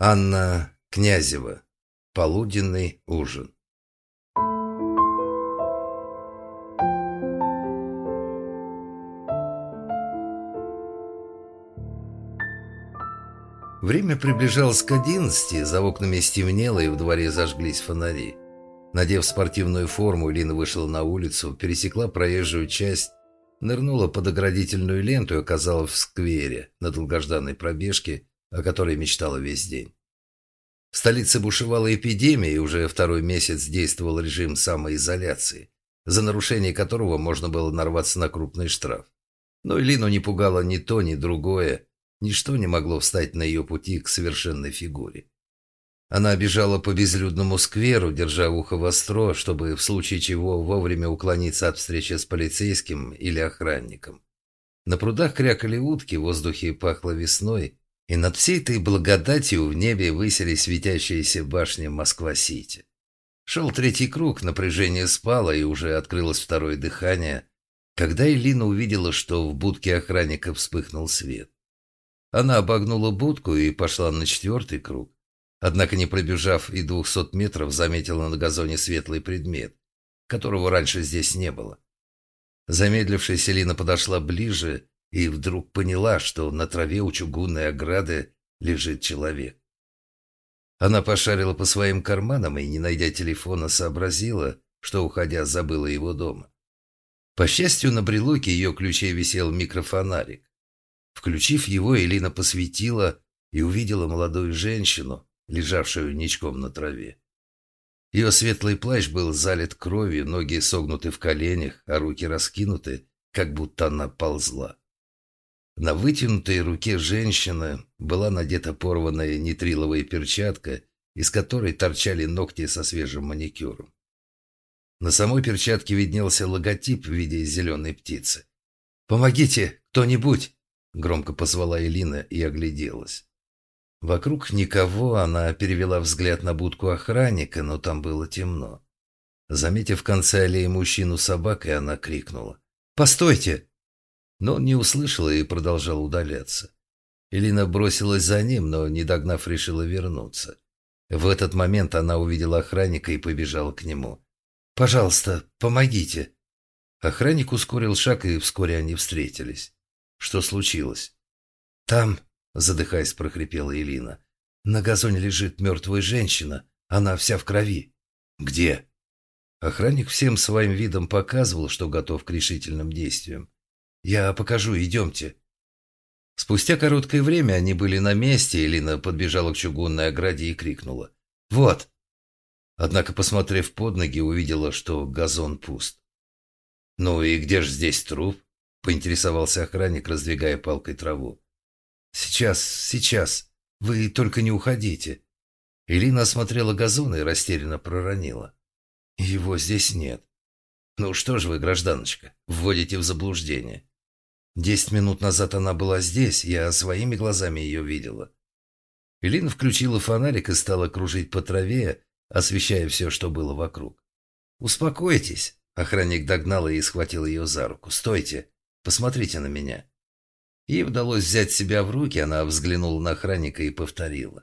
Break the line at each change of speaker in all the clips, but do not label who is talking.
Анна Князева. Полуденный ужин. Время приближалось к одиннадцати, за окнами стемнело и в дворе зажглись фонари. Надев спортивную форму, Лина вышла на улицу, пересекла проезжую часть, нырнула под оградительную ленту и оказалась в сквере на долгожданной пробежке, о которой мечтала весь день. В столице бушевала эпидемия, и уже второй месяц действовал режим самоизоляции, за нарушение которого можно было нарваться на крупный штраф. Но Илину не пугало ни то, ни другое, ничто не могло встать на ее пути к совершенной фигуре. Она бежала по безлюдному скверу, держа ухо востро, чтобы в случае чего вовремя уклониться от встречи с полицейским или охранником. На прудах крякали утки, в воздухе пахло весной, и над всей этой благодатью в небе высились светящиеся башни Москва-Сити. Шел третий круг, напряжение спало, и уже открылось второе дыхание, когда Элина увидела, что в будке охранника вспыхнул свет. Она обогнула будку и пошла на четвертый круг. Однако, не пробежав и двухсот метров, заметила на газоне светлый предмет, которого раньше здесь не было. Замедлившись, Селина подошла ближе и вдруг поняла, что на траве у чугунной ограды лежит человек. Она пошарила по своим карманам и, не найдя телефона, сообразила, что, уходя, забыла его дома. По счастью, на брелоке ее ключей висел микрофонарик. Включив его, Элина посветила и увидела молодую женщину, лежавшую ничком на траве. Ее светлый плащ был залит кровью, ноги согнуты в коленях, а руки раскинуты, как будто она ползла. На вытянутой руке женщины была надета порванная нитриловая перчатка, из которой торчали ногти со свежим маникюром. На самой перчатке виднелся логотип в виде зеленой птицы. «Помогите, кто-нибудь!» — громко позвала Элина и огляделась. Вокруг никого она перевела взгляд на будку охранника, но там было темно. Заметив в конце аллеи мужчину с собакой, она крикнула. «Постойте!» Но он не услышал и продолжал удаляться. Элина бросилась за ним, но, не догнав, решила вернуться. В этот момент она увидела охранника и побежала к нему. «Пожалуйста, помогите!» Охранник ускорил шаг, и вскоре они встретились. Что случилось? «Там задыхаясь, прохрипела Элина. На газоне лежит мертвая женщина. Она вся в крови. Где? Охранник всем своим видом показывал, что готов к решительным действиям. Я покажу, идемте. Спустя короткое время они были на месте, Элина подбежала к чугунной ограде и крикнула. «Вот!» Однако, посмотрев под ноги, увидела, что газон пуст. «Ну и где же здесь труп?» — поинтересовался охранник, раздвигая палкой траву. «Сейчас, сейчас. Вы только не уходите». Элина осмотрела газон и растерянно проронила. «Его здесь нет». «Ну что ж вы, гражданочка, вводите в заблуждение. Десять минут назад она была здесь, я своими глазами ее видела». Элина включила фонарик и стала кружить по траве, освещая все, что было вокруг. «Успокойтесь», — охранник догнал и схватил ее за руку. «Стойте, посмотрите на меня». Ей удалось взять себя в руки, она взглянула на охранника и повторила.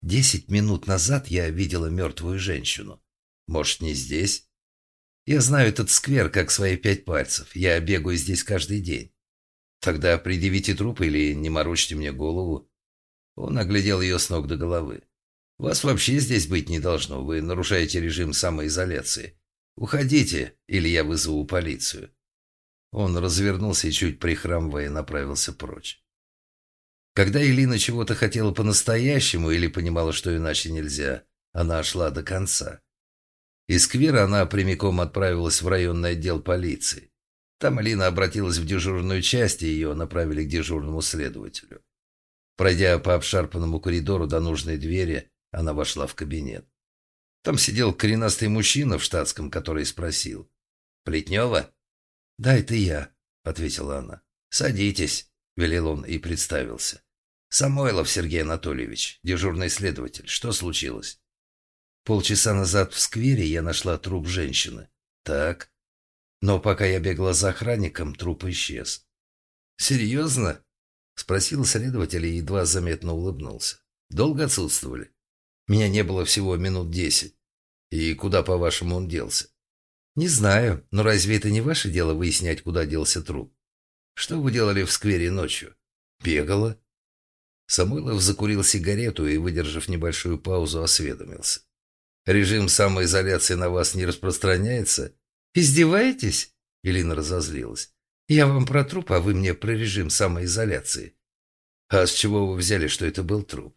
«Десять минут назад я видела мертвую женщину. Может, не здесь?» «Я знаю этот сквер как свои пять пальцев. Я бегаю здесь каждый день. Тогда предъявите труп или не морочьте мне голову». Он оглядел ее с ног до головы. «Вас вообще здесь быть не должно. Вы нарушаете режим самоизоляции. Уходите, или я вызову полицию». Он развернулся и, чуть прихрамывая, направился прочь. Когда Элина чего-то хотела по-настоящему или понимала, что иначе нельзя, она шла до конца. Из сквера она прямиком отправилась в районный отдел полиции. Там Элина обратилась в дежурную часть, и ее направили к дежурному следователю. Пройдя по обшарпанному коридору до нужной двери, она вошла в кабинет. Там сидел коренастый мужчина в штатском, который спросил. «Плетнева?» «Да, это я», — ответила она. «Садитесь», — велел он и представился. «Самойлов Сергей Анатольевич, дежурный следователь. Что случилось?» «Полчаса назад в сквере я нашла труп женщины. Так. Но пока я бегала за охранником, труп исчез». «Серьезно?» — спросил следователь и едва заметно улыбнулся. Долго отсутствовали? Меня не было всего минут десять. И куда, по-вашему, он делся? Не знаю, но разве это не ваше дело выяснять, куда делся труп? Что вы делали в сквере ночью? Бегала. Самойлов закурил сигарету и, выдержав небольшую паузу, осведомился. Режим самоизоляции на вас не распространяется? Издеваетесь? Елена разозлилась. Я вам про труп, а вы мне про режим самоизоляции. А с чего вы взяли, что это был труп?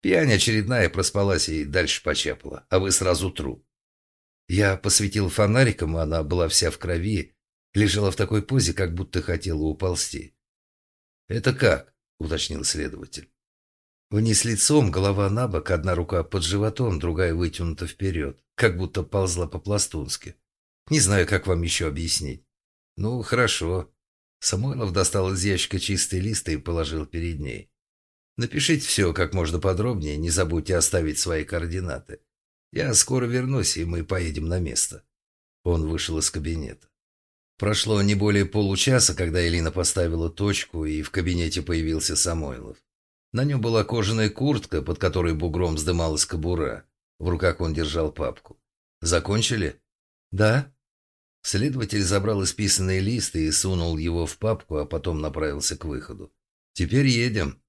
Пьянь очередная проспалась и дальше почапала, а вы сразу труп. Я посветил фонариком, она была вся в крови, лежала в такой позе, как будто хотела уползти. «Это как?» – уточнил следователь. Вниз лицом, голова на бок, одна рука под животом, другая вытянута вперед, как будто ползла по-пластунски. Не знаю, как вам еще объяснить. Ну, хорошо. Самойлов достал из ящика чистый лист и положил перед ней. Напишите все как можно подробнее, не забудьте оставить свои координаты. Я скоро вернусь, и мы поедем на место. Он вышел из кабинета. Прошло не более получаса, когда Элина поставила точку, и в кабинете появился Самойлов. На нем была кожаная куртка, под которой бугром вздымалась кобура. В руках он держал папку. «Закончили?» «Да». Следователь забрал исписанные листы и сунул его в папку, а потом направился к выходу. «Теперь едем».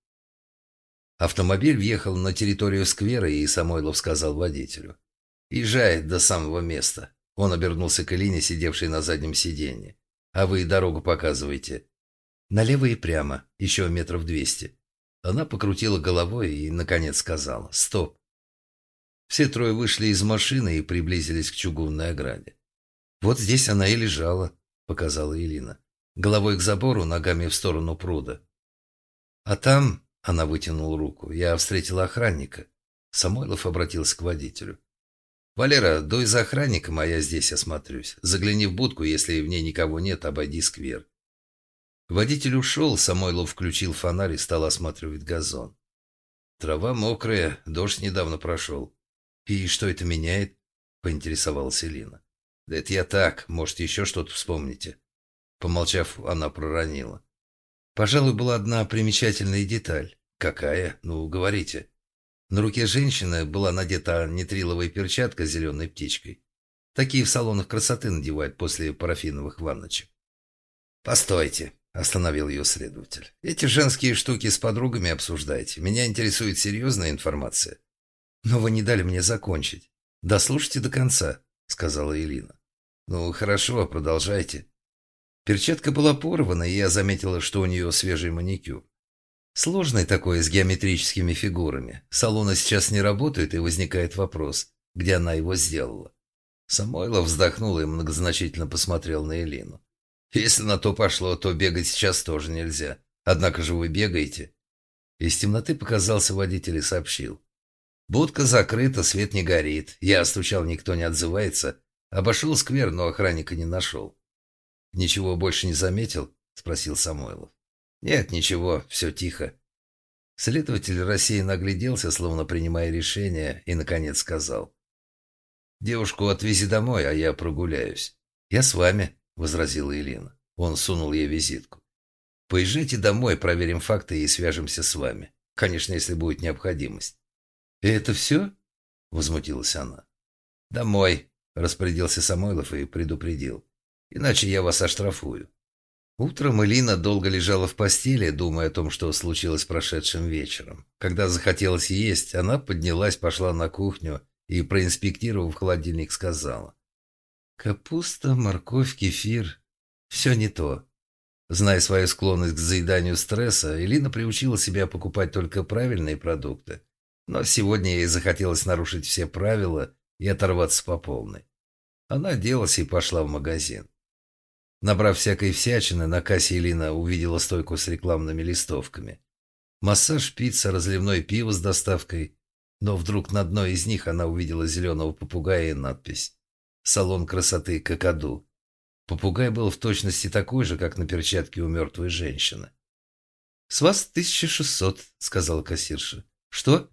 Автомобиль въехал на территорию сквера, и Самойлов сказал водителю. «Езжай до самого места». Он обернулся к Элине, сидевшей на заднем сиденье. «А вы дорогу показываете». «Налево и прямо, еще метров двести». Она покрутила головой и, наконец, сказала «Стоп». Все трое вышли из машины и приблизились к чугунной ограде. «Вот здесь она и лежала», — показала Элина. «Головой к забору, ногами в сторону пруда». «А там...» — она вытянула руку. «Я встретила охранника». Самойлов обратился к водителю. «Валера, дуй за охранником, а я здесь осмотрюсь. Загляни в будку, если в ней никого нет, обойди сквер. Водитель ушел, Самойлов включил фонарь и стал осматривать газон. Трава мокрая, дождь недавно прошел. «И что это меняет?» – поинтересовалась Элина. «Да это я так, может, еще что-то вспомните». Помолчав, она проронила. «Пожалуй, была одна примечательная деталь. Какая? Ну, говорите». На руке женщины была надета нитриловая перчатка с зеленой птичкой. Такие в салонах красоты надевают после парафиновых ванночек. «Постойте», Остановил ее следователь. Эти женские штуки с подругами обсуждайте. Меня интересует серьезная информация. Но вы не дали мне закончить. Дослушайте до конца, сказала Элина. Ну, хорошо, продолжайте. Перчатка была порвана, и я заметила, что у нее свежий маникюр. Сложный такой, с геометрическими фигурами. Салоны сейчас не работают, и возникает вопрос, где она его сделала. Самойлов вздохнул и многозначительно посмотрел на Элину. Если на то пошло, то бегать сейчас тоже нельзя. Однако же вы бегаете. Из темноты показался водитель и сообщил. Будка закрыта, свет не горит. Я стучал, никто не отзывается. Обошел сквер, но охранника не нашел. «Ничего больше не заметил?» – спросил Самойлов. «Нет, ничего, все тихо». Следователь рассеянно огляделся, словно принимая решение, и, наконец, сказал. «Девушку отвези домой, а я прогуляюсь. Я с вами», — возразила Елена. Он сунул ей визитку. «Поезжайте домой, проверим факты и свяжемся с вами. Конечно, если будет необходимость». «И это все?» — возмутилась она. «Домой», — распорядился Самойлов и предупредил. «Иначе я вас оштрафую». Утром Элина долго лежала в постели, думая о том, что случилось прошедшим вечером. Когда захотелось есть, она поднялась, пошла на кухню и, проинспектировав холодильник, сказала. Капуста, морковь, кефир – все не то. Зная свою склонность к заеданию стресса, Элина приучила себя покупать только правильные продукты. Но сегодня ей захотелось нарушить все правила и оторваться по полной. Она оделась и пошла в магазин. Набрав всякой всячины, на кассе Элина увидела стойку с рекламными листовками. Массаж, пицца, разливное пиво с доставкой. Но вдруг на одной из них она увидела зеленого попугая и надпись салон красоты Какаду. Попугай был в точности такой же, как на перчатке у мертвой женщины. «С вас тысяча шестьсот», — сказала кассирша. «Что?» —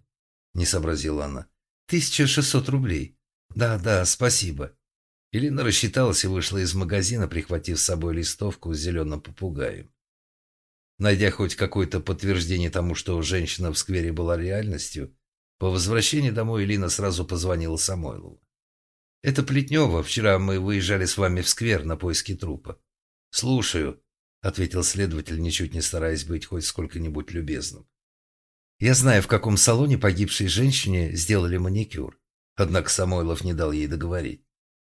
не сообразила она. «Тысяча шестьсот рублей. Да, да, спасибо». Елена рассчиталась и вышла из магазина, прихватив с собой листовку с зеленым попугаем. Найдя хоть какое-то подтверждение тому, что женщина в сквере была реальностью, по возвращении домой Элина сразу позвонила Самойлову. «Это Плетнева. Вчера мы выезжали с вами в сквер на поиски трупа». «Слушаю», — ответил следователь, ничуть не стараясь быть хоть сколько-нибудь любезным. «Я знаю, в каком салоне погибшей женщине сделали маникюр». Однако Самойлов не дал ей договорить.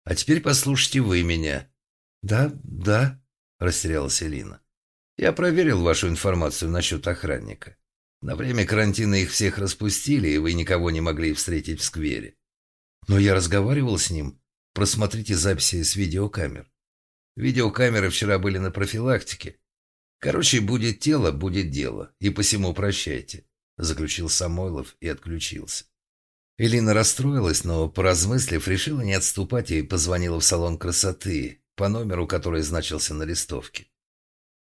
«А теперь послушайте вы меня». «Да, да», — растерялась Элина. Я проверил вашу информацию насчет охранника. На время карантина их всех распустили, и вы никого не могли встретить в сквере. Но я разговаривал с ним. Просмотрите записи с видеокамер. Видеокамеры вчера были на профилактике. Короче, будет тело, будет дело. И посему прощайте. Заключил Самойлов и отключился. Элина расстроилась, но, поразмыслив, решила не отступать и позвонила в салон красоты по номеру, который значился на листовке.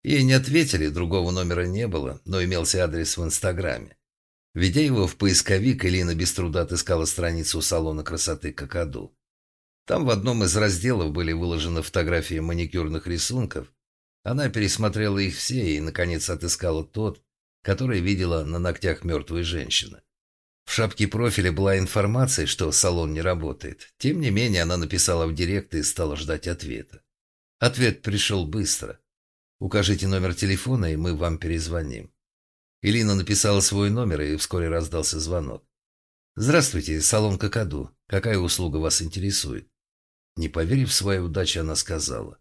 Ей не ответили, другого номера не было, но имелся адрес в Инстаграме. Введя его в поисковик, Элина без труда отыскала страницу салона красоты «Какаду». Там в одном из разделов были выложены фотографии маникюрных рисунков. Она пересмотрела их все и, наконец, отыскала тот, который видела на ногтях мертвой женщины. В шапке профиля была информация, что салон не работает. Тем не менее, она написала в директ и стала ждать ответа. Ответ пришел быстро. Укажите номер телефона, и мы вам перезвоним». Илина написала свой номер, и вскоре раздался звонок. «Здравствуйте, салон Какаду. Какая услуга вас интересует?» Не поверив в свою удачу, она сказала.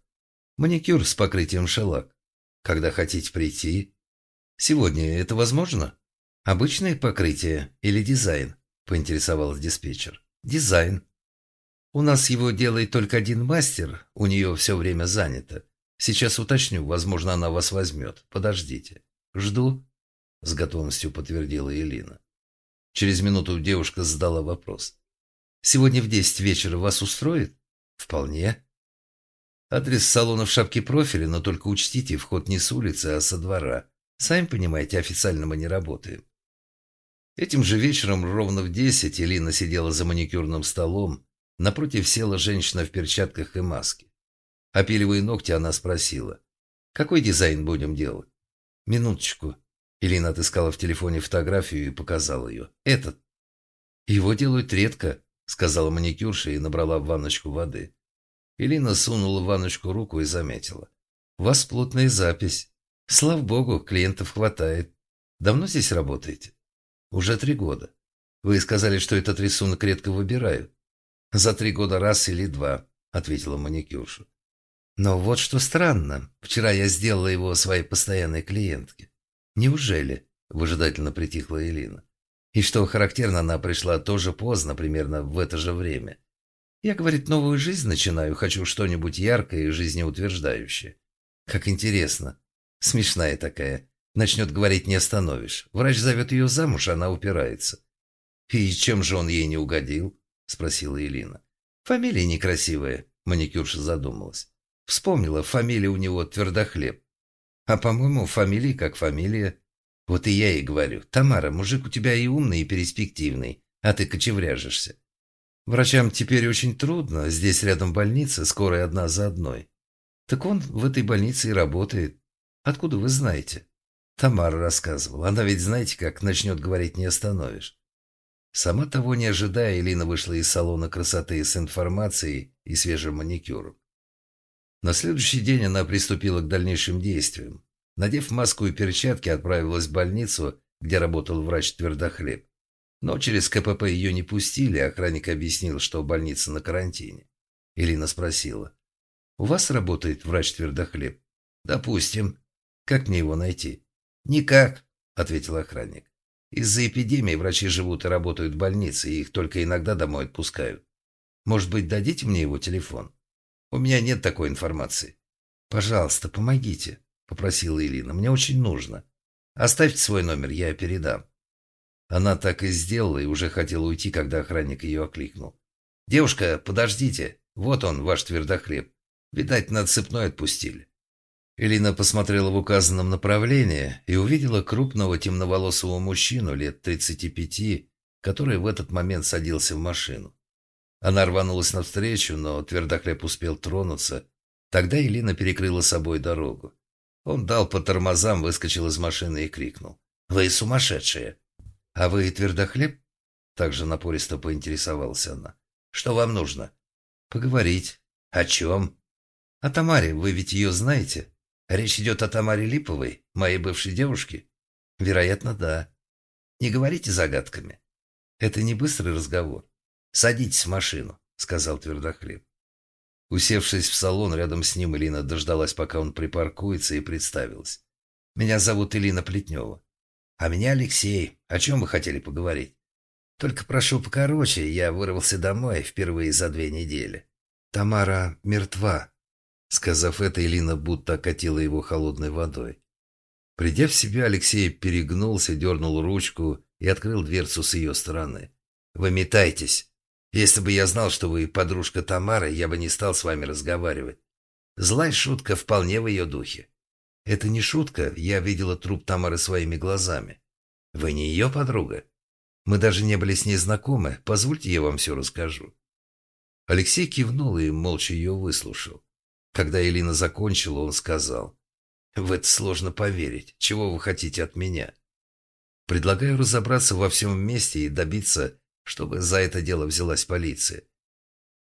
«Маникюр с покрытием шелак. Когда хотите прийти?» «Сегодня это возможно?» «Обычное покрытие или дизайн?» – поинтересовалась диспетчер. «Дизайн. У нас его делает только один мастер, у нее все время занято. Сейчас уточню, возможно, она вас возьмет. Подождите. Жду, с готовностью подтвердила Элина. Через минуту девушка задала вопрос. Сегодня в десять вечера вас устроит? Вполне. Адрес салона в шапке профиля, но только учтите, вход не с улицы, а со двора. Сами понимаете, официально мы не работаем. Этим же вечером ровно в десять Элина сидела за маникюрным столом. Напротив села женщина в перчатках и маске. Опиливая ногти, она спросила. «Какой дизайн будем делать?» «Минуточку». Элина отыскала в телефоне фотографию и показала ее. «Этот». «Его делают редко», — сказала маникюрша и набрала в ванночку воды. Элина сунула в ванночку руку и заметила. «У вас плотная запись. Слава богу, клиентов хватает. Давно здесь работаете?» «Уже три года. Вы сказали, что этот рисунок редко выбирают». «За три года раз или два», — ответила маникюрша. Но вот что странно. Вчера я сделала его своей постоянной клиентке. Неужели? Выжидательно притихла Элина. И что характерно, она пришла тоже поздно, примерно в это же время. Я, говорит, новую жизнь начинаю, хочу что-нибудь яркое и жизнеутверждающее. Как интересно. Смешная такая. Начнет говорить, не остановишь. Врач зовет ее замуж, она упирается. «И чем же он ей не угодил?» – спросила Элина. «Фамилия некрасивая», – маникюрша задумалась. Вспомнила, фамилия у него Твердохлеб. А, по-моему, фамилия как фамилия. Вот и я ей говорю. Тамара, мужик у тебя и умный, и перспективный, а ты кочевряжешься. Врачам теперь очень трудно, здесь рядом больница, скорая одна за одной. Так он в этой больнице и работает. Откуда вы знаете? Тамара рассказывала. Она ведь, знаете, как начнет говорить, не остановишь. Сама того не ожидая, Элина вышла из салона красоты с информацией и свежим маникюром. На следующий день она приступила к дальнейшим действиям. Надев маску и перчатки, отправилась в больницу, где работал врач Твердохлеб. Но через КПП ее не пустили, охранник объяснил, что больница на карантине. Ирина спросила. «У вас работает врач Твердохлеб?» «Допустим. Как мне его найти?» «Никак», — ответил охранник. «Из-за эпидемии врачи живут и работают в больнице, и их только иногда домой отпускают. Может быть, дадите мне его телефон?» У меня нет такой информации. Пожалуйста, помогите, попросила Элина. Мне очень нужно. Оставьте свой номер, я передам. Она так и сделала и уже хотела уйти, когда охранник ее окликнул. «Девушка, подождите. Вот он, ваш твердохлеб. Видать, на цепной отпустили». Элина посмотрела в указанном направлении и увидела крупного темноволосого мужчину лет 35, который в этот момент садился в машину. Она рванулась навстречу, но твердохлеб успел тронуться. Тогда Элина перекрыла собой дорогу. Он дал по тормозам, выскочил из машины и крикнул. «Вы сумасшедшие!» «А вы твердохлеб?» Также напористо поинтересовалась она. «Что вам нужно?» «Поговорить». «О чем?» «О Тамаре. Вы ведь ее знаете?» «Речь идет о Тамаре Липовой, моей бывшей девушке?» «Вероятно, да». «Не говорите загадками». «Это не быстрый разговор». «Садитесь в машину», — сказал Твердохлеб. Усевшись в салон, рядом с ним Элина дождалась, пока он припаркуется, и представилась. «Меня зовут Элина Плетнева». «А меня Алексей. О чем вы хотели поговорить?» «Только прошу покороче, я вырвался домой впервые за две недели». «Тамара мертва», — сказав это, Элина будто окатила его холодной водой. Придя в себя, Алексей перегнулся, дернул ручку и открыл дверцу с ее стороны. «Вы метайтесь. Если бы я знал, что вы подружка Тамары, я бы не стал с вами разговаривать. Злая шутка вполне в ее духе. Это не шутка, я видела труп Тамары своими глазами. Вы не ее подруга? Мы даже не были с ней знакомы. Позвольте, я вам все расскажу. Алексей кивнул и молча ее выслушал. Когда Элина закончила, он сказал. «В это сложно поверить. Чего вы хотите от меня?» «Предлагаю разобраться во всем вместе и добиться, чтобы за это дело взялась полиция.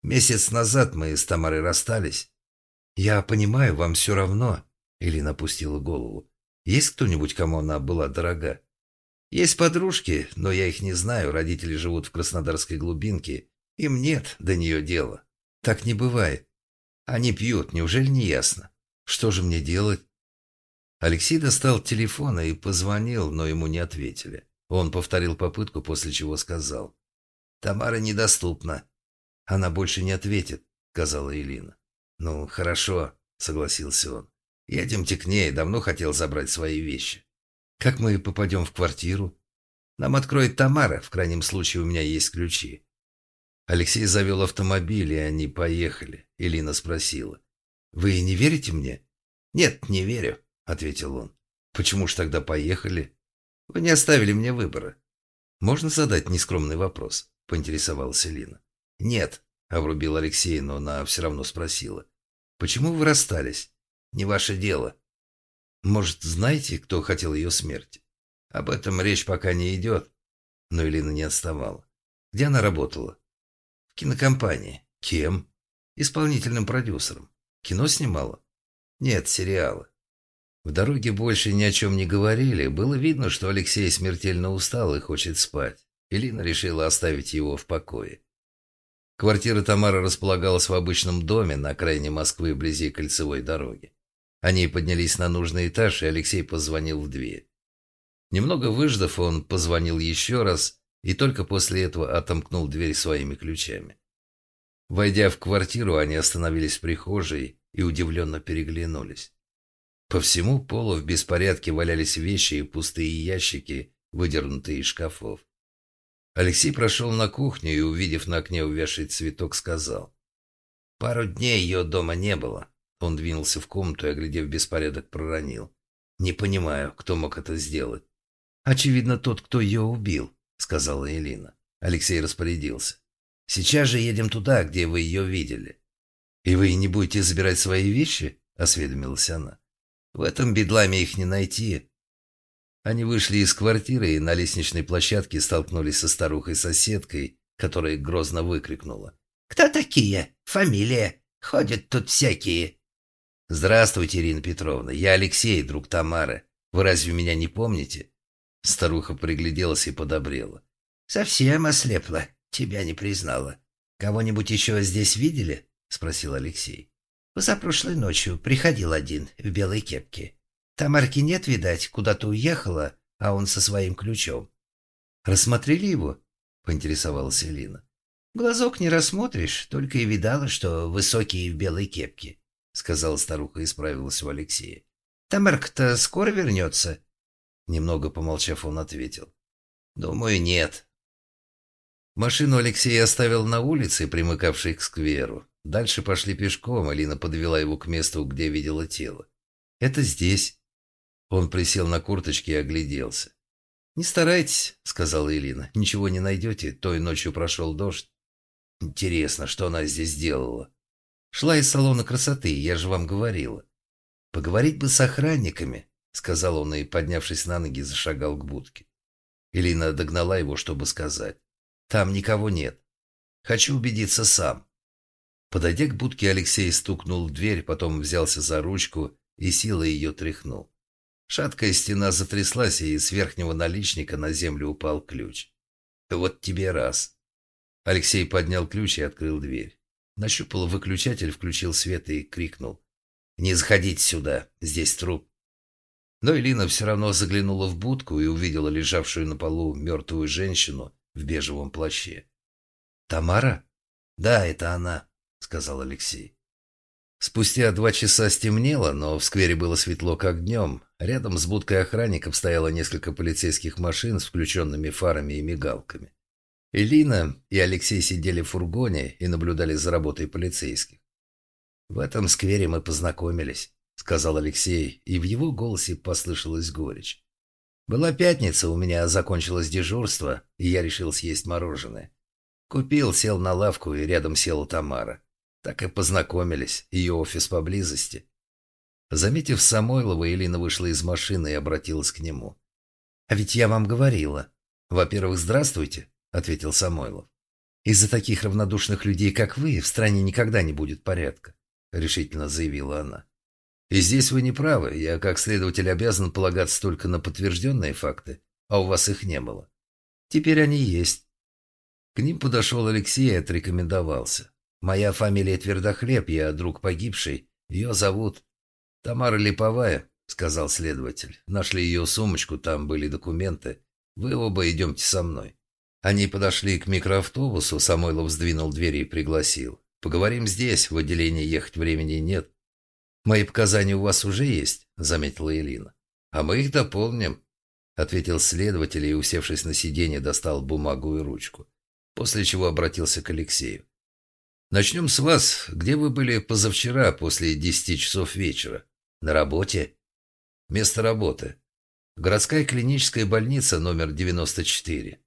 Месяц назад мы с Тамарой расстались. Я понимаю, вам все равно, Элина опустила голову. Есть кто-нибудь, кому она была дорога? Есть подружки, но я их не знаю. Родители живут в Краснодарской глубинке. Им нет до нее дела. Так не бывает. Они пьют, неужели не ясно? Что же мне делать? Алексей достал телефон и позвонил, но ему не ответили. Он повторил попытку, после чего сказал. Тамара недоступна. Она больше не ответит, сказала Элина. Ну, хорошо, согласился он. Едемте к ней, давно хотел забрать свои вещи. Как мы попадем в квартиру? Нам откроет Тамара, в крайнем случае у меня есть ключи. Алексей завел автомобиль, и они поехали. Элина спросила. «Вы не верите мне?» «Нет, не верю», — ответил он. «Почему ж тогда поехали?» «Вы не оставили мне выбора». «Можно задать нескромный вопрос?» — поинтересовалась Элина. «Нет», — обрубил Алексей, но она все равно спросила. «Почему вы расстались? Не ваше дело». «Может, знаете, кто хотел ее смерти?» «Об этом речь пока не идет». Но Элина не отставала. «Где она работала?» «В кинокомпании». «Кем?» «Исполнительным продюсером». «Кино снимала?» «Нет, сериалы». В дороге больше ни о чем не говорили. Было видно, что Алексей смертельно устал и хочет спать. Элина решила оставить его в покое. Квартира Тамары располагалась в обычном доме на окраине Москвы, вблизи кольцевой дороги. Они поднялись на нужный этаж, и Алексей позвонил в дверь. Немного выждав, он позвонил еще раз и только после этого отомкнул дверь своими ключами. Войдя в квартиру, они остановились в прихожей и удивленно переглянулись. По всему полу в беспорядке валялись вещи и пустые ящики, выдернутые из шкафов. Алексей прошел на кухню и, увидев на окне увязший цветок, сказал. «Пару дней ее дома не было». Он двинулся в комнату и, оглядев беспорядок, проронил. «Не понимаю, кто мог это сделать». «Очевидно, тот, кто ее убил», — сказала Элина. Алексей распорядился. «Сейчас же едем туда, где вы ее видели». «И вы не будете забирать свои вещи?» — осведомилась она. «В этом бедламе их не найти. Они вышли из квартиры и на лестничной площадке столкнулись со старухой-соседкой, которая грозно выкрикнула. «Кто такие? Фамилия? Ходят тут всякие». «Здравствуйте, Ирина Петровна. Я Алексей, друг Тамары. Вы разве меня не помните?» Старуха пригляделась и подобрела. «Совсем ослепла. Тебя не признала. Кого-нибудь еще здесь видели?» — спросил Алексей. «Позапрошлой ночью приходил один в белой кепке. Тамарки нет, видать, куда-то уехала, а он со своим ключом. «Рассмотрели его?» — поинтересовалась Элина. «Глазок не рассмотришь, только и видала, что высокие в белой кепке», — сказала старуха и справилась у Алексея. «Тамарка-то скоро вернется?» Немного помолчав, он ответил. «Думаю, нет». Машину Алексей оставил на улице, примыкавшей к скверу. Дальше пошли пешком, Алина подвела его к месту, где видела тело. «Это здесь», он присел на курточке и огляделся. «Не старайтесь», — сказала Элина. «Ничего не найдете. Той ночью прошел дождь. Интересно, что она здесь делала?» «Шла из салона красоты, я же вам говорила». «Поговорить бы с охранниками», — сказал он и, поднявшись на ноги, зашагал к будке. Элина догнала его, чтобы сказать. «Там никого нет. Хочу убедиться сам». Подойдя к будке, Алексей стукнул в дверь, потом взялся за ручку и силой ее тряхнул. Шаткая стена затряслась, и с верхнего наличника на землю упал ключ. «Вот тебе раз». Алексей поднял ключ и открыл дверь. Нащупал выключатель, включил свет и крикнул. «Не заходите сюда, здесь труп». Но Элина все равно заглянула в будку и увидела лежавшую на полу мертвую женщину в бежевом плаще. «Тамара?» «Да, это она», — сказал Алексей. Спустя два часа стемнело, но в сквере было светло, как днем. Рядом с будкой охранников стояло несколько полицейских машин с включенными фарами и мигалками. Элина и Алексей сидели в фургоне и наблюдали за работой полицейских. «В этом сквере мы познакомились», — сказал Алексей, и в его голосе послышалась горечь. «Была пятница, у меня закончилось дежурство, и я решил съесть мороженое. Купил, сел на лавку, и рядом села Тамара. Так и познакомились, ее офис поблизости». Заметив Самойлова, Элина вышла из машины и обратилась к нему. «А ведь я вам говорила. Во-первых, здравствуйте ответил Самойлов. «Из-за таких равнодушных людей, как вы, в стране никогда не будет порядка», — решительно заявила она. «И здесь вы не правы. Я, как следователь, обязан полагаться только на подтвержденные факты, а у вас их не было. Теперь они есть». К ним подошел Алексей и отрекомендовался. «Моя фамилия Твердохлеб, я друг погибшей. Ее зовут Тамара Липовая», — сказал следователь. «Нашли ее сумочку, там были документы. Вы оба идемте со мной». Они подошли к микроавтобусу, Самойлов сдвинул двери и пригласил. «Поговорим здесь, в отделении ехать времени нет». «Мои показания у вас уже есть», — заметила Элина. «А мы их дополним», — ответил следователь и, усевшись на сиденье, достал бумагу и ручку, после чего обратился к Алексею. «Начнем с вас. Где вы были позавчера после десяти часов вечера? На работе?» «Место работы. Городская клиническая больница номер 94.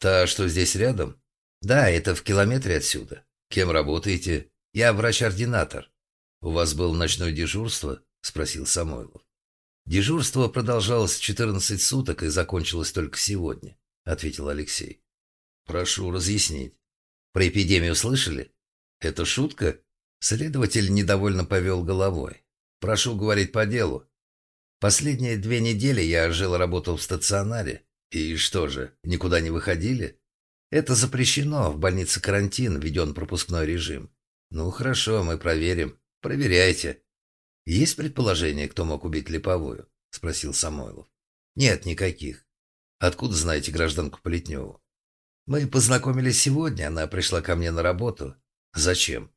«Та, что здесь рядом?» «Да, это в километре отсюда. Кем работаете?» «Я врач-ординатор». «У вас было ночное дежурство?» – спросил Самойлов. «Дежурство продолжалось 14 суток и закончилось только сегодня», – ответил Алексей. «Прошу разъяснить. Про эпидемию слышали?» «Это шутка?» Следователь недовольно повел головой. «Прошу говорить по делу. Последние две недели я жил-работал в стационаре. «И что же, никуда не выходили?» «Это запрещено. В больнице карантин, введен пропускной режим». «Ну, хорошо, мы проверим. Проверяйте». «Есть предположение, кто мог убить Липовую?» – спросил Самойлов. «Нет, никаких. Откуда знаете гражданку Плетневу?» «Мы познакомились сегодня, она пришла ко мне на работу». «Зачем?»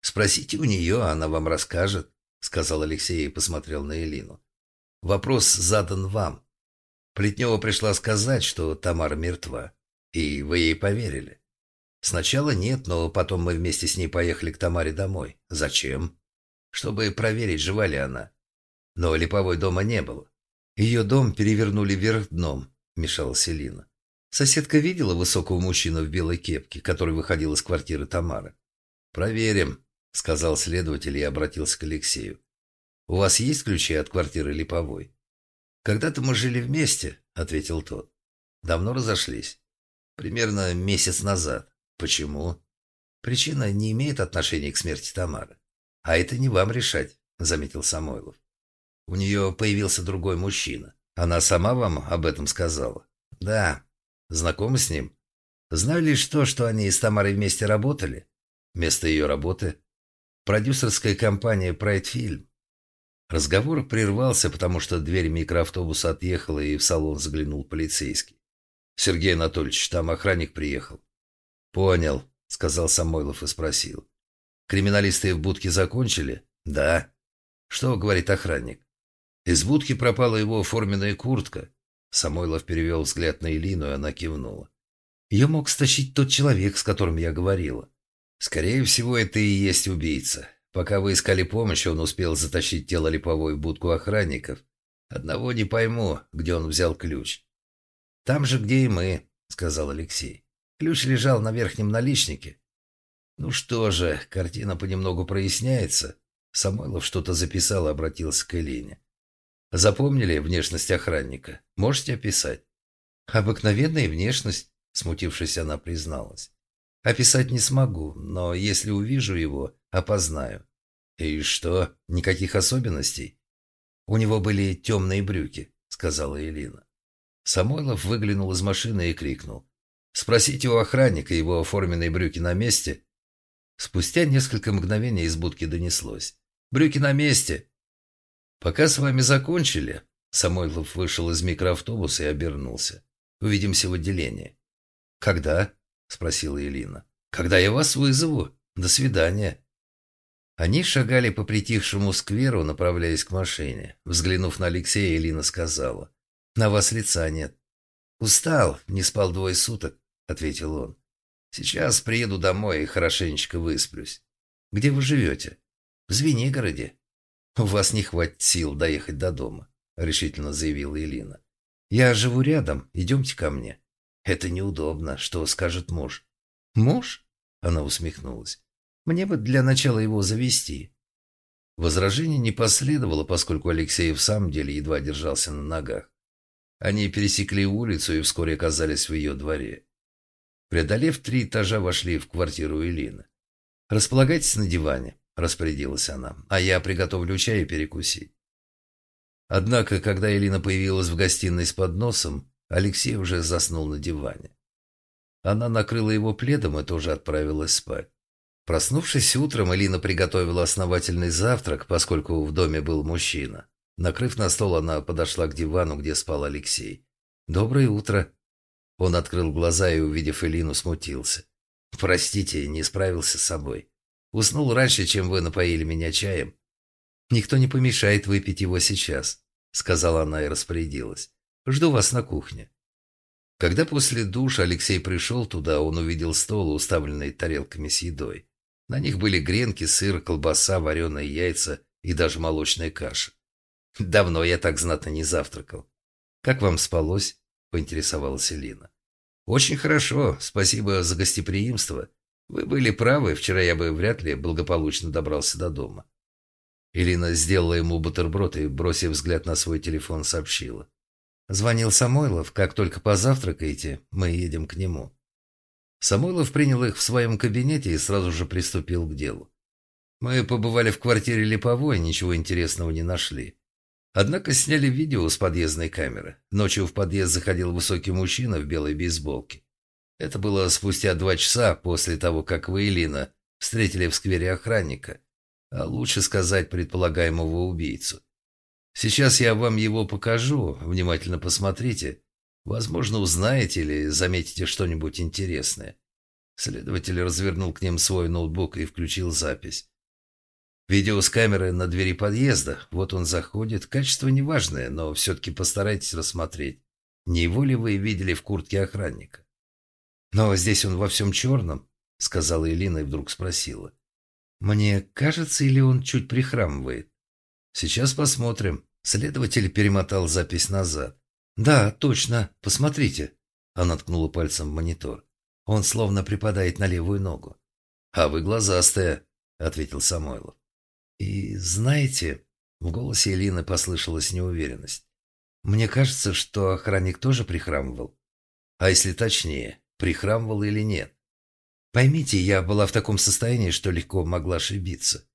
«Спросите у нее, она вам расскажет», – сказал Алексей и посмотрел на Элину. «Вопрос задан вам. Плетнева пришла сказать, что Тамара мертва. И вы ей поверили? Сначала нет, но потом мы вместе с ней поехали к Тамаре домой. Зачем? Чтобы проверить, жива ли она. Но Липовой дома не было. Ее дом перевернули вверх дном, мешала Селина. Соседка видела высокого мужчину в белой кепке, который выходил из квартиры Тамары. «Проверим», — сказал следователь и обратился к Алексею. «У вас есть ключи от квартиры Липовой?» «Когда-то мы жили вместе», — ответил тот. «Давно разошлись?» «Примерно месяц назад». «Почему?» «Причина не имеет отношения к смерти Тамары». «А это не вам решать», — заметил Самойлов. «У нее появился другой мужчина. Она сама вам об этом сказала?» «Да». «Знакомы с ним?» «Знаю лишь то, что они с Тамарой вместе работали?» «Место ее работы?» «Продюсерская компания «Прайд Фильм». Разговор прервался, потому что дверь микроавтобуса отъехала, и в салон заглянул полицейский. «Сергей Анатольевич, там охранник приехал». «Понял», — сказал Самойлов и спросил. «Криминалисты в будке закончили?» «Да». «Что?» — говорит охранник. «Из будки пропала его форменная куртка». Самойлов перевел взгляд на Илину, и она кивнула. «Ее мог стащить тот человек, с которым я говорила. Скорее всего, это и есть убийца. Пока вы искали помощь, он успел затащить тело Липовой в будку охранников. Одного не пойму, где он взял ключ. «Там же, где и мы», — сказал Алексей. «Ключ лежал на верхнем наличнике». «Ну что же, картина понемногу проясняется», — Самойлов что-то записал и обратился к Элине. «Запомнили внешность охранника? Можете описать?»
«Обыкновенная внешность», — смутившись, она призналась. «Описать не смогу, но если увижу его, опознаю».
«И что, никаких особенностей?»
«У него были темные брюки», — сказала Элина.
Самойлов выглянул из машины и крикнул. «Спросите у охранника, его оформленные брюки на месте?» Спустя несколько мгновений из будки донеслось. Брюки на месте. Пока с вами закончили, Самойлов вышел из микроавтобуса и обернулся. Увидимся в отделении.
Когда?
Спросила Элина.
Когда я вас вызову. До свидания.
Они шагали по притихшему скверу, направляясь к машине. Взглянув на Алексея, Элина сказала. «На вас лица нет».
«Устал, не спал двое суток», — ответил он.
«Сейчас приеду домой и хорошенечко высплюсь».
«Где вы живете?»
В Звенигороде.
У вас не хватит сил доехать до дома, решительно заявила Элина. Я живу рядом, идемте ко мне.
Это неудобно, что скажет муж.
Муж? Она усмехнулась. Мне бы для начала его завести.
Возражение не последовало, поскольку Алексей в самом деле едва держался на ногах. Они пересекли улицу и вскоре оказались в ее дворе. Преодолев три этажа, вошли в квартиру Элины. «Располагайтесь на диване», – распорядилась она, – «а я приготовлю чай и перекусить». Однако, когда Элина появилась в гостиной с подносом, Алексей уже заснул на диване. Она накрыла его пледом и тоже отправилась спать. Проснувшись утром, Элина приготовила основательный завтрак, поскольку в доме был мужчина. Накрыв на стол, она подошла к дивану, где спал Алексей. «Доброе утро». Он открыл глаза и, увидев Элину, смутился. «Простите, не справился с собой». Уснул раньше, чем вы напоили меня чаем. Никто не помешает выпить его сейчас, сказала она и распорядилась. Жду вас на кухне. Когда после душа Алексей пришел туда, он увидел стол, уставленный тарелками с едой. На них были гренки, сыр, колбаса, вареные яйца и даже молочная каша. Давно я так знатно не завтракал. «Как вам спалось?» – поинтересовалась Элина. «Очень хорошо, спасибо за гостеприимство. Вы были правы, вчера я бы вряд ли благополучно добрался до дома. Ирина сделала ему бутерброд и, бросив взгляд на свой телефон, сообщила. Звонил Самойлов, как только позавтракаете, мы едем к нему. Самойлов принял их в своем кабинете и сразу же приступил к делу. Мы побывали в квартире Липовой, ничего интересного не нашли. Однако сняли видео с подъездной камеры. Ночью в подъезд заходил высокий мужчина в белой бейсболке. Это было спустя два часа после того, как вы, Элина, встретили в сквере охранника, а лучше сказать предполагаемого убийцу. Сейчас я вам его покажу, внимательно посмотрите. Возможно, узнаете или заметите что-нибудь интересное. Следователь развернул к ним свой ноутбук и включил запись. Видео с камеры на двери подъезда. Вот он заходит. Качество неважное, но все-таки постарайтесь рассмотреть. Не его ли вы видели в куртке охранника? «Но здесь он во всем черном», — сказала Элина и вдруг спросила. «Мне кажется, или он чуть прихрамывает?» «Сейчас посмотрим». Следователь перемотал запись назад. «Да, точно. Посмотрите». Она ткнула пальцем в монитор. «Он словно припадает на левую ногу». «А вы глазастая», — ответил Самойлов. «И знаете...» В голосе Элины послышалась неуверенность. «Мне кажется, что охранник тоже прихрамывал. А если точнее, прихрамывал или нет. Поймите, я была в таком состоянии, что легко могла ошибиться.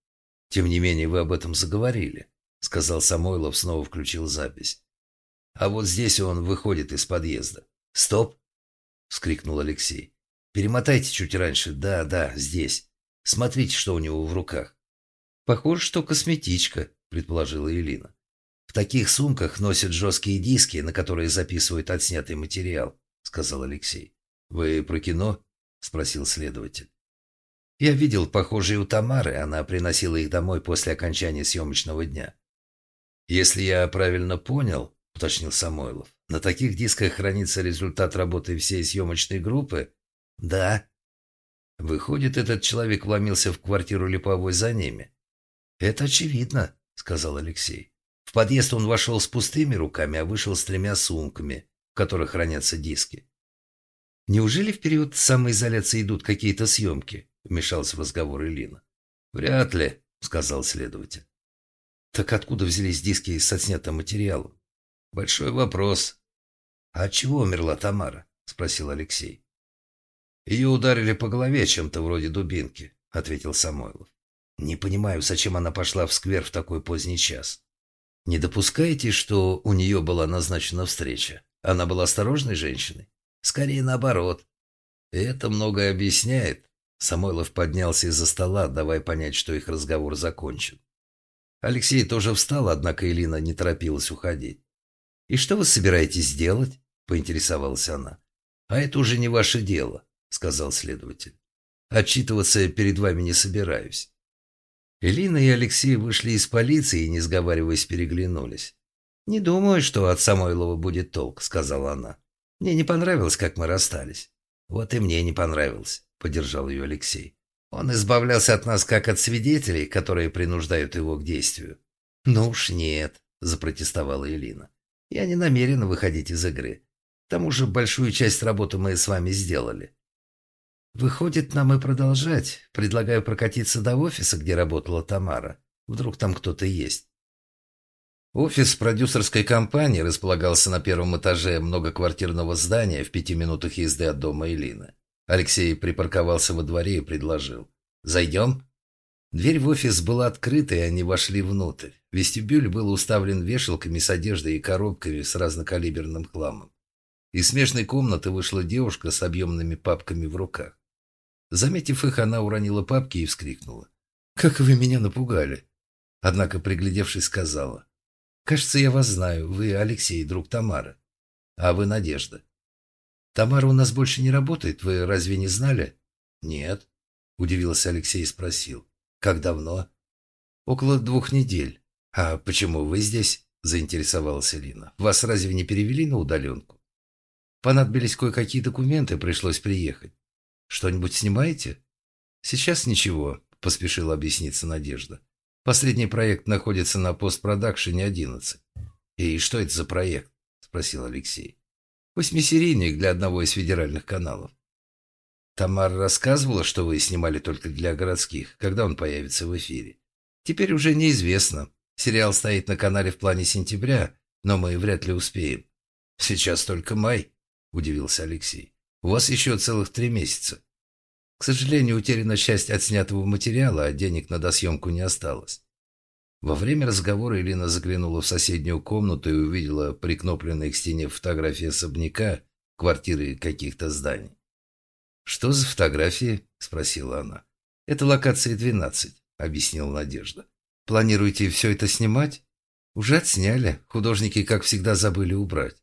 Тем не менее, вы об этом заговорили, сказал Самойлов, снова включил запись. А вот здесь он выходит из подъезда. Стоп! вскрикнул Алексей. Перемотайте чуть раньше. Да, да, здесь. Смотрите, что у него в руках. Похоже, что косметичка, предположила Элина. В таких сумках носят жесткие диски, на которые записывают отснятый материал, сказал Алексей. «Вы про кино?» – спросил следователь. «Я видел похожие у Тамары, она приносила их домой после окончания съемочного дня». «Если я правильно понял», – уточнил Самойлов, – «на таких дисках хранится результат работы всей съемочной группы?» «Да». «Выходит, этот человек вломился в квартиру Липовой за ними?» «Это очевидно», – сказал Алексей. «В подъезд он вошел с пустыми руками, а вышел с тремя сумками, в которых хранятся диски. «Неужели в период самоизоляции идут какие-то съемки?» – вмешался в разговор Элина. «Вряд ли», сказал следователь. Так откуда взялись диски с отснятым материалом? Большой вопрос. А чего умерла Тамара? Спросил Алексей. Ее ударили по голове чем-то вроде дубинки, ответил Самойлов. Не понимаю, зачем она пошла в сквер в такой поздний час. Не допускаете, что у нее была назначена встреча? Она была осторожной женщиной? Скорее наоборот. Это многое объясняет. Самойлов поднялся из-за стола, давая понять, что их разговор закончен. Алексей тоже встал, однако Элина не торопилась уходить. «И что вы собираетесь делать?» – поинтересовалась она. «А это уже не ваше дело», – сказал следователь. «Отчитываться перед вами не собираюсь». Элина и Алексей вышли из полиции и, не сговариваясь, переглянулись. «Не думаю, что от Самойлова будет толк», – сказала она. «Мне не понравилось, как мы расстались». «Вот и мне не понравилось», – поддержал ее Алексей. «Он избавлялся от нас, как от свидетелей, которые принуждают его к действию». «Ну уж нет», – запротестовала Элина. «Я не намерена выходить из игры. К тому же большую часть работы мы с вами сделали». «Выходит, нам и продолжать. Предлагаю прокатиться до офиса, где работала Тамара. Вдруг там кто-то есть». Офис продюсерской компании располагался на первом этаже многоквартирного здания в пяти минутах езды от дома Элины. Алексей припарковался во дворе и предложил. «Зайдем?» Дверь в офис была открыта, и они вошли внутрь. Вестибюль был уставлен вешалками с одеждой и коробками с разнокалиберным хламом. Из смежной комнаты вышла девушка с объемными папками в руках. Заметив их, она уронила папки и вскрикнула. «Как вы меня напугали!» Однако, приглядевшись, сказала. Кажется, я вас знаю. Вы Алексей, друг Тамары. А вы Надежда. Тамара у нас больше не работает. Вы разве не знали? Нет. Удивился Алексей и спросил. Как давно? Около двух недель. А почему вы здесь? Заинтересовалась Элина. Вас разве не перевели на удаленку? Понадобились кое-какие документы, пришлось приехать. Что-нибудь снимаете? Сейчас ничего, поспешила объясниться Надежда. Последний проект находится на постпродакшене 11. И что это за проект? Спросил Алексей. Восьмисерийник для одного из федеральных каналов. Тамара рассказывала, что вы снимали только для городских, когда он появится в эфире. Теперь уже неизвестно. Сериал стоит на канале в плане сентября, но мы вряд ли успеем. Сейчас только май, удивился Алексей. У вас еще целых три месяца. К сожалению, утеряна часть отснятого материала, а денег на досъемку не осталось. Во время разговора Элина заглянула в соседнюю комнату и увидела прикнопленные к стене фотографии особняка, квартиры каких-то зданий. «Что за фотографии?» – спросила она. «Это локация 12», – объяснила Надежда. «Планируете все это снимать?» «Уже отсняли. Художники, как всегда, забыли убрать».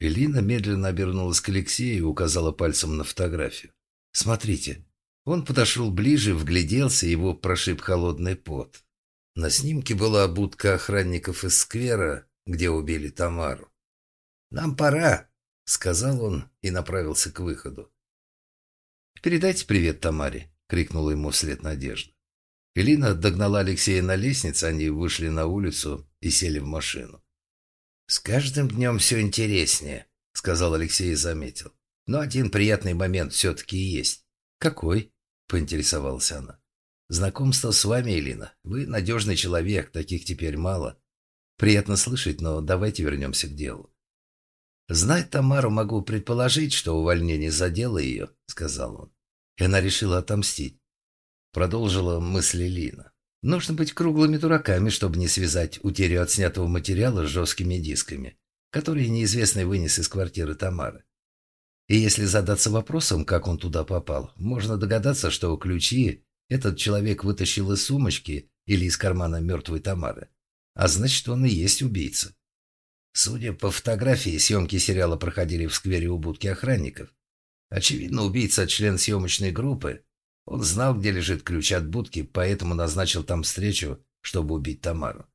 Элина медленно обернулась к Алексею и указала пальцем на фотографию. «Смотрите, он подошел ближе, вгляделся, его прошиб холодный пот. На снимке была будка охранников из сквера, где убили Тамару. «Нам пора», — сказал он и направился к выходу. «Передайте привет Тамаре», — крикнула ему вслед Надежда. Элина догнала Алексея на лестнице, они вышли на улицу и сели в машину. «С каждым днем все интереснее», — сказал Алексей и заметил. «Но один приятный момент все-таки есть». «Какой?» поинтересовалась она. «Знакомство с вами, Элина. Вы надежный человек, таких теперь мало. Приятно слышать, но давайте вернемся к делу». «Знать Тамару могу предположить, что увольнение задело ее», — сказал он. И она решила отомстить. Продолжила мысль Лина. «Нужно быть круглыми дураками, чтобы не связать утерю отснятого материала с жесткими дисками, которые неизвестный вынес из квартиры Тамары. И если задаться вопросом, как он туда попал, можно догадаться, что ключи этот человек вытащил из сумочки или из кармана мертвой Тамары. А значит, он и есть убийца. Судя по фотографии, съемки сериала проходили в сквере у будки охранников. Очевидно, убийца – член съемочной группы. Он знал, где лежит ключ от будки, поэтому назначил там встречу, чтобы убить Тамару.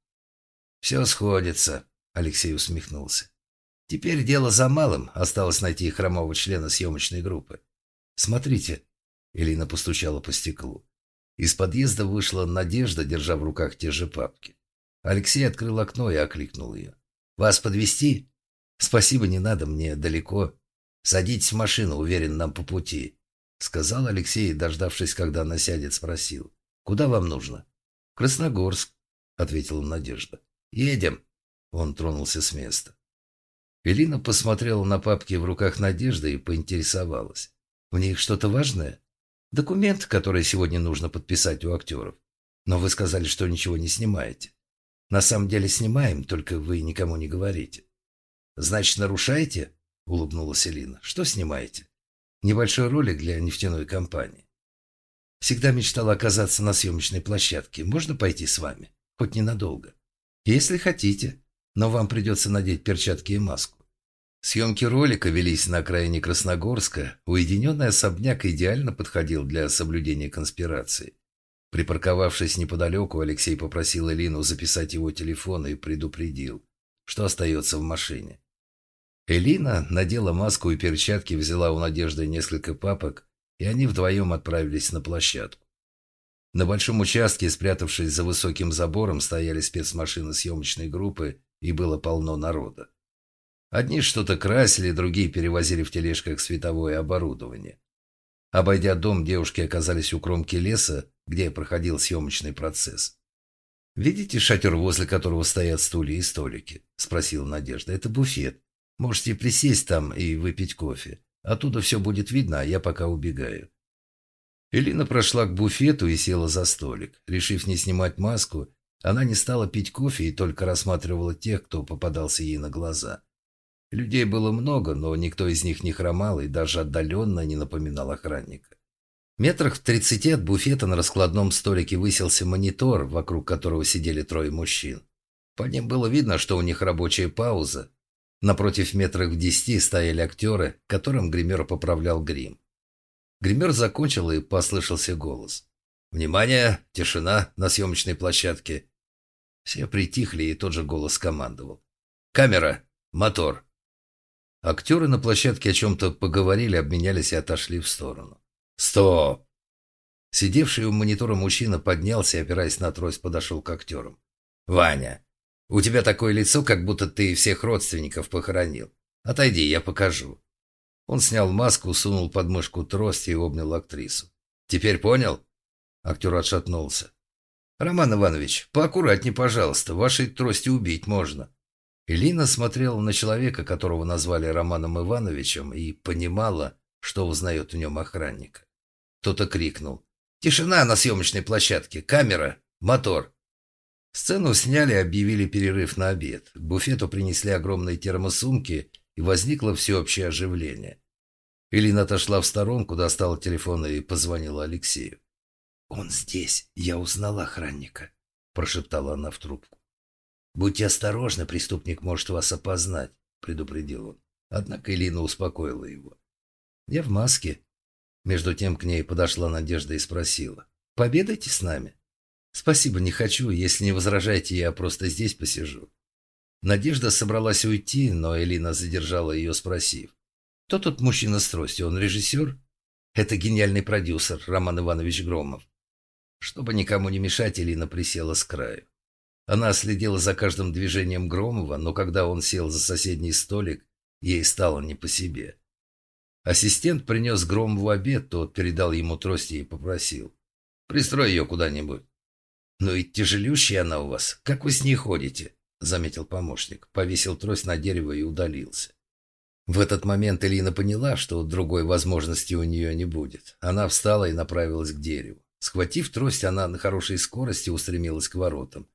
«Все сходится», – Алексей усмехнулся. Теперь дело за малым, осталось найти хромого члена съемочной группы. «Смотрите», — Элина постучала по стеклу. Из подъезда вышла Надежда, держа в руках те же папки. Алексей открыл окно и окликнул ее. «Вас подвести? «Спасибо, не надо, мне далеко. Садитесь в машину, уверен, нам по пути», — сказал Алексей, дождавшись, когда она сядет, спросил. «Куда вам нужно?» «Красногорск», — ответила Надежда. «Едем». Он тронулся с места. Элина посмотрела на папки в руках Надежды и поинтересовалась. «В них что-то важное?» «Документ, который сегодня нужно подписать у актеров. Но вы сказали, что ничего не снимаете. На самом деле снимаем, только вы никому не говорите». «Значит, нарушаете?» — улыбнулась Элина. «Что снимаете?» «Небольшой ролик для нефтяной компании». «Всегда мечтала оказаться на съемочной площадке. Можно пойти с вами? Хоть ненадолго?» «Если хотите», но вам придется надеть перчатки и маску. Съемки ролика велись на окраине Красногорска. Уединенный особняк идеально подходил для соблюдения конспирации. Припарковавшись неподалеку, Алексей попросил Элину записать его телефон и предупредил, что остается в машине. Элина надела маску и перчатки, взяла у Надежды несколько папок, и они вдвоем отправились на площадку. На большом участке, спрятавшись за высоким забором, стояли спецмашины съемочной группы и было полно народа. Одни что-то красили, другие перевозили в тележках световое оборудование. Обойдя дом, девушки оказались у кромки леса, где проходил съемочный процесс. «Видите шатер, возле которого стоят стулья и столики?» – спросила Надежда. «Это буфет. Можете присесть там и выпить кофе. Оттуда все будет видно, а я пока убегаю». Элина прошла к буфету и села за столик. Решив не снимать маску, она не стала пить кофе и только рассматривала тех, кто попадался ей на глаза. Людей было много, но никто из них не хромал и даже отдаленно не напоминал охранника. Метрах в тридцати от буфета на раскладном столике высился монитор, вокруг которого сидели трое мужчин. По ним было видно, что у них рабочая пауза. Напротив метрах в десяти стояли актеры, которым гример поправлял грим. Гример закончил и послышался голос. «Внимание! Тишина на съемочной площадке. Все притихли, и тот же голос командовал. «Камера! Мотор!» Актеры на площадке о чем-то поговорили, обменялись и отошли в сторону. «Стоп!» Сидевший у монитора мужчина поднялся и, опираясь на трость, подошел к актерам. «Ваня, у тебя такое лицо, как будто ты всех родственников похоронил. Отойди, я покажу». Он снял маску, сунул под мышку трость и обнял актрису. «Теперь понял?» Актер отшатнулся. «Роман Иванович, поаккуратнее, пожалуйста, вашей трости убить можно». Элина смотрела на человека, которого назвали Романом Ивановичем, и понимала, что узнает в нем охранника. Кто-то крикнул. «Тишина на съемочной площадке! Камера! Мотор!» Сцену сняли объявили перерыв на обед. К буфету принесли огромные термосумки, и возникло всеобщее оживление. Элина отошла в сторонку, достала телефон и позвонила Алексею. «Он здесь. Я узнала охранника», – прошептала она в трубку. «Будьте осторожны, преступник может вас опознать», – предупредил он. Однако Элина успокоила его. «Я в маске». Между тем к ней подошла Надежда и спросила. «Победайте с нами?» «Спасибо, не хочу. Если не возражаете, я просто здесь посижу». Надежда собралась уйти, но Элина задержала ее, спросив. «Кто тот мужчина с тростью? Он режиссер?» «Это гениальный продюсер Роман Иванович Громов. Чтобы никому не мешать, Элина присела с краю. Она следила за каждым движением Громова, но когда он сел за соседний столик, ей стало не по себе. Ассистент принес Громову обед, тот передал ему трость и попросил. «Пристрой ее куда-нибудь». «Ну и тяжелющая она у вас. Как вы с ней ходите?» – заметил помощник. Повесил трость на дерево и удалился. В этот момент Элина поняла, что другой возможности у нее не будет. Она встала и направилась к дереву. Схватив трость, она на хорошей скорости устремилась к воротам.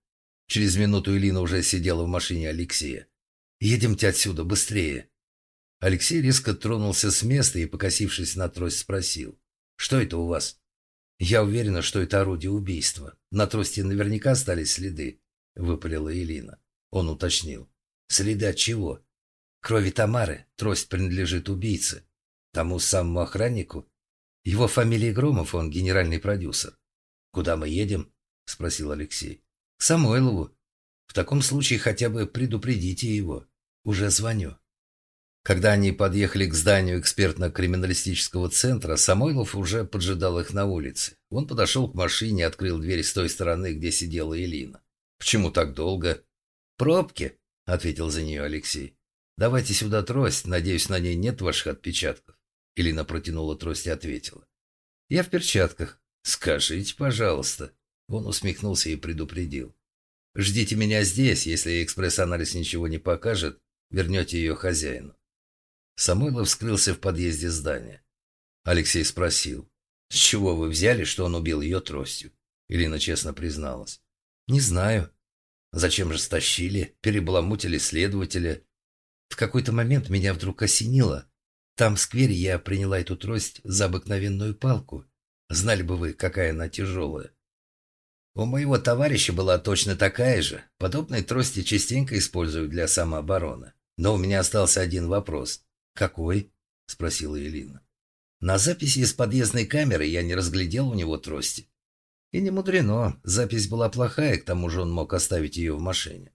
Через минуту Элина уже сидела в машине Алексея. «Едемте отсюда, быстрее!» Алексей резко тронулся с места и, покосившись на трость, спросил. «Что это у вас?» «Я уверена, что это орудие убийства. На трости наверняка остались следы», — выпалила Элина. Он уточнил. «Следы от чего?» «Крови Тамары. Трость принадлежит убийце. Тому самому охраннику?» Его фамилия Громов, он генеральный продюсер. «Куда мы едем?» – спросил Алексей. «К Самойлову. В таком случае хотя бы предупредите его. Уже звоню». Когда они подъехали к зданию экспертно-криминалистического центра, Самойлов уже поджидал их на улице. Он подошел к машине и открыл дверь с той стороны, где сидела Элина. «Почему так долго?» «Пробки», — ответил за нее Алексей. «Давайте сюда трость. Надеюсь, на ней нет ваших отпечатков». Элина протянула трость и ответила. «Я в перчатках. Скажите, пожалуйста». Он усмехнулся и предупредил. «Ждите меня здесь, если экспресс-анализ ничего не покажет, вернете ее хозяину». Самойлов скрылся в подъезде здания. Алексей спросил, «С чего вы взяли, что он убил ее тростью?» Ирина честно призналась. «Не знаю. Зачем же стащили, перебаламутили следователя?» В какой-то момент меня вдруг осенило. Там, в сквере, я приняла эту трость за обыкновенную палку. Знали бы вы, какая она тяжелая. У моего товарища была точно такая же. Подобные трости частенько используют для самообороны. Но у меня остался один вопрос. «Какой?» – спросила Элина. На записи из подъездной камеры я не разглядел у него трости. И не мудрено, запись была плохая, к тому же он мог оставить ее в машине.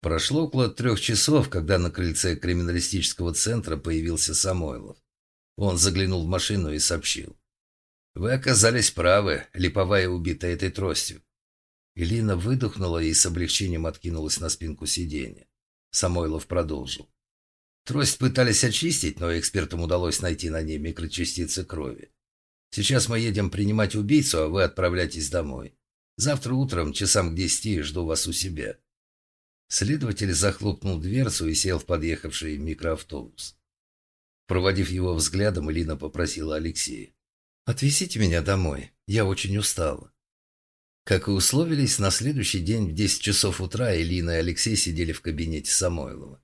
Прошло около трех часов, когда на крыльце криминалистического центра появился Самойлов. Он заглянул в машину и сообщил. «Вы оказались правы, липовая убита этой тростью». Элина выдохнула и с облегчением откинулась на спинку сиденья. Самойлов продолжил. Трость пытались очистить, но экспертам удалось найти на ней микрочастицы крови. Сейчас мы едем принимать убийцу, а вы отправляйтесь домой. Завтра утром, часам к десяти, жду вас у себя. Следователь захлопнул дверцу и сел в подъехавший микроавтобус. Проводив его взглядом, Элина попросила Алексея. «Отвезите меня домой. Я очень устала». Как и условились, на следующий день в 10 часов утра Элина и Алексей сидели в кабинете Самойлова.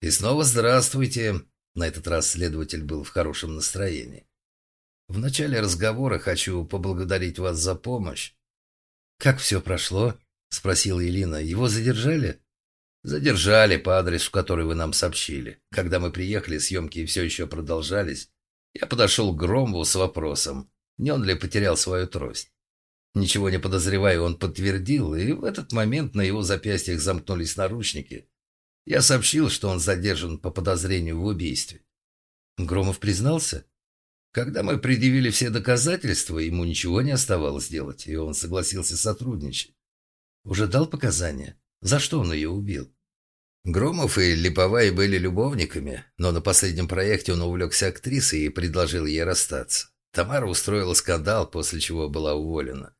«И снова здравствуйте!» На этот раз следователь был в хорошем настроении. «В начале разговора хочу поблагодарить вас за помощь». «Как все прошло?» – спросила Елена. «Его задержали?» Задержали по адресу, который вы нам сообщили. Когда мы приехали, съемки все еще продолжались. Я подошел к Громову с вопросом, не он ли потерял свою трость. Ничего не подозревая, он подтвердил, и в этот момент на его запястьях замкнулись наручники. Я сообщил, что он задержан по подозрению в убийстве. Громов признался? Когда мы предъявили все доказательства, ему ничего не оставалось делать, и он согласился сотрудничать. Уже дал показания? За что он ее убил? Громов и Липовай были любовниками, но на последнем проекте он увлекся актрисой и предложил ей расстаться. Тамара устроила скандал, после чего была уволена.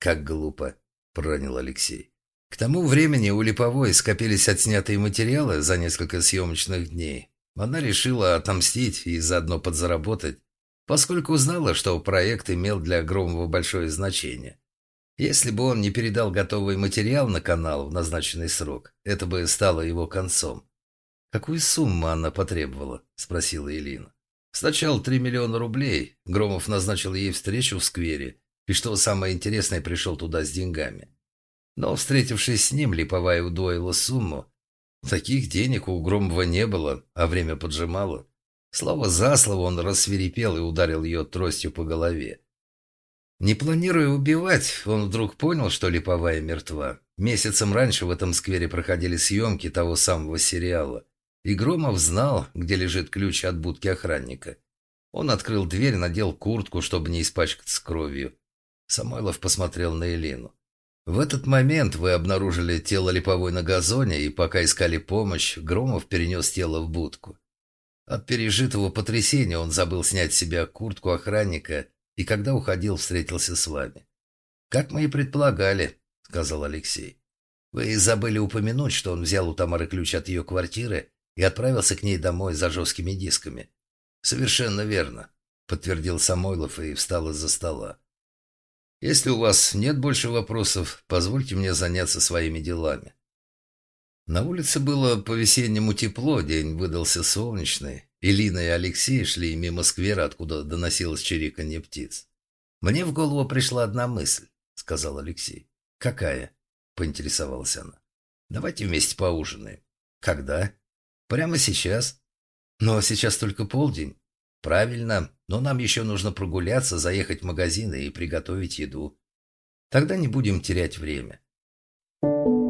«Как глупо», — проронил Алексей. К тому времени у Липовой скопились отснятые материалы за несколько съемочных дней. Она решила отомстить и заодно подзаработать, поскольку узнала, что проект имел для Громова большое значение. Если бы он не передал готовый материал на канал в назначенный срок, это бы стало его концом. «Какую сумму она потребовала?» – спросила Элина. «Сначала три миллиона рублей. Громов назначил ей встречу в сквере, и что самое интересное, пришел туда с деньгами. Но, встретившись с ним, Липовая удвоила сумму. Таких денег у Громова не было, а время поджимало. Слово за слово он рассверепел и ударил ее тростью по голове. Не планируя убивать, он вдруг понял, что Липовая мертва. Месяцем раньше в этом сквере проходили съемки того самого сериала. И Громов знал, где лежит ключ от будки охранника. Он открыл дверь, надел куртку, чтобы не испачкаться кровью. Самойлов посмотрел на Елену. В этот момент вы обнаружили тело Липовой на газоне, и пока искали помощь, Громов перенес тело в будку. От пережитого потрясения он забыл снять с себя куртку охранника и когда уходил, встретился с вами. Как мы и предполагали, сказал Алексей. Вы забыли упомянуть, что он взял у Тамары ключ от ее квартиры и отправился к ней домой за жесткими дисками. Совершенно верно, подтвердил Самойлов и встал из-за стола. Если у вас нет больше вопросов, позвольте мне заняться своими делами. На улице было по-весеннему тепло, день выдался солнечный. Элина и Алексей шли мимо сквера, откуда доносилось чириканье птиц. «Мне в голову пришла одна мысль», — сказал Алексей. «Какая?» — поинтересовалась она. «Давайте вместе поужинаем». «Когда?» «Прямо сейчас». «Но сейчас только полдень». «Правильно, но нам еще нужно прогуляться, заехать в магазины и приготовить еду. Тогда не будем терять время». Thank you.